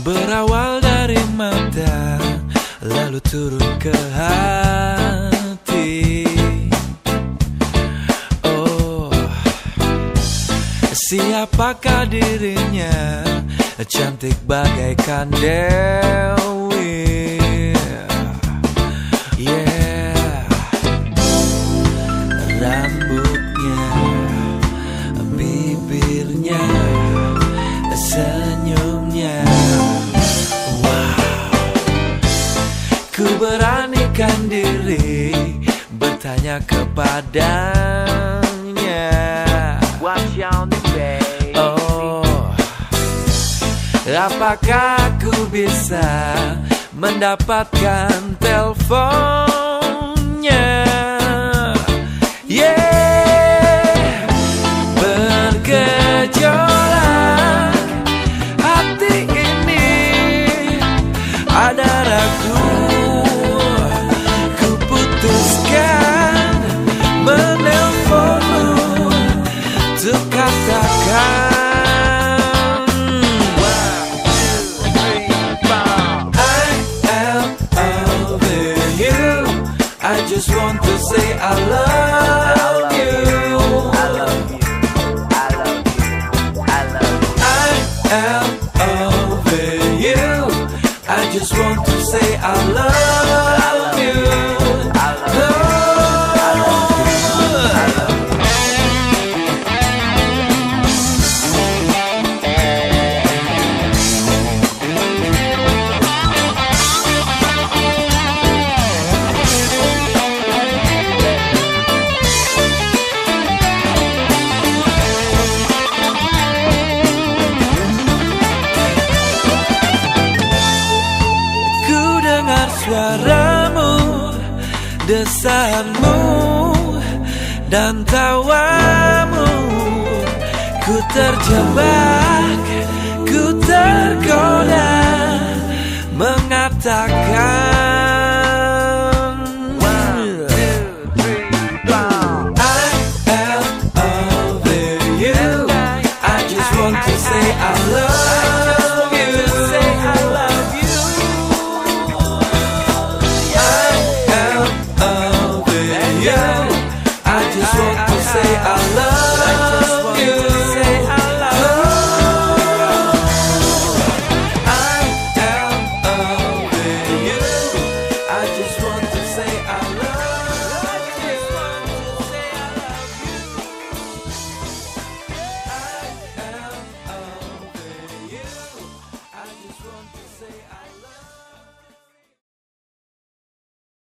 Berawal dari mata Lalu turun ke hati. Oh Siapakah dirinya? Cantik bagaikan dewa. Bertanya kepadanya What's your name? Oh Apakah ku bisa Mendapatkan teleponnya I just want to say I love you. I love you. I love you. I love you. I am over you. I just want to say I love you. Dengar suaramu, desahanmu dan tawamu. Ku terjebak, ku tergoda mengatakan One, two, three, four. I am over you. I just want to say I love